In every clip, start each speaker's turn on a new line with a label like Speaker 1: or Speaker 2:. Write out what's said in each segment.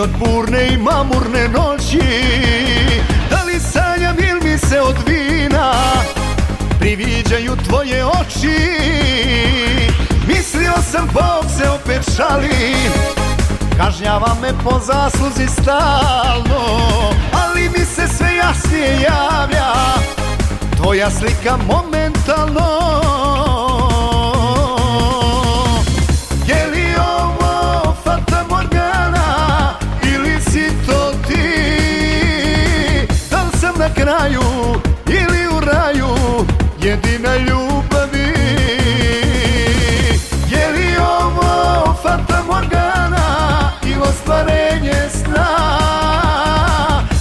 Speaker 1: Od burne i mamurne noći. Da li sanjam il mi se od vina Priviđaju tvoje oči. Mislio sam Bog se opet šali Kažnjava me po zasluzi stalno Ali mi se sve jasnije javlja. Tvoja slika momentalno kraju Ili u raju Jedina ljubavi. Je li ovo Fata Morgana Ili ostvarenje sna?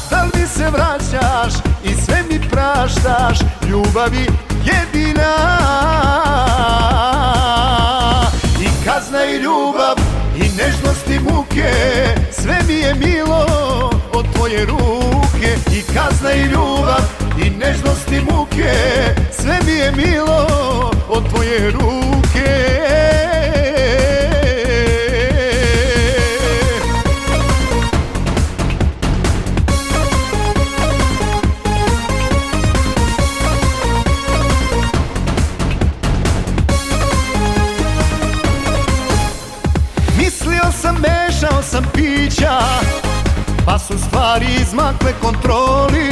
Speaker 1: Da li mi se vraćaš I sve mi praštaš? Ljubavi jedina. I kazna i ljubav I nežnost i muke Sve mi je milo Od tvoje ruke I kazna i ljubav I nežnost i muke. Sve mi je milo Od tvoje ruke. Mislio sam, mešao sam pića Pa su stvari izmakle kontroli.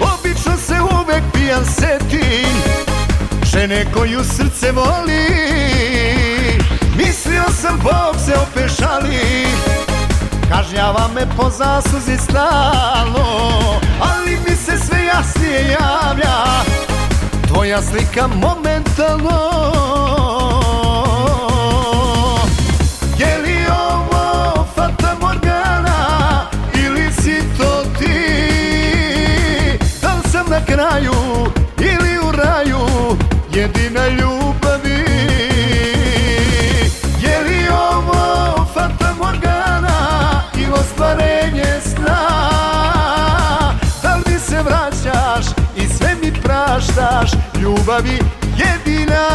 Speaker 1: Obično se uvek pijan setim Žene koju srce voli. Mislio sam Bog se opet šali. Kažnjava me po zasluzi stalno Ali mi se sve jasnije javlja. Tvoja slika momentalno kraju ili u raju jedina ljubavi. Je li ovo Fata Morgana ili ostvarenje sna? Da li se vraćaš i sve mi praštaš? Ljubavi jedina.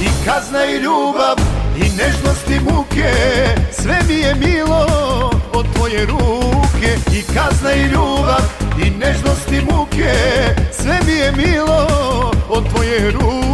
Speaker 1: I kazna i ljubav i nežnost i muke Sve mi je milo od tvoje ruke. I kazna i ljubav muke Sve mi je milo od tvoje ruke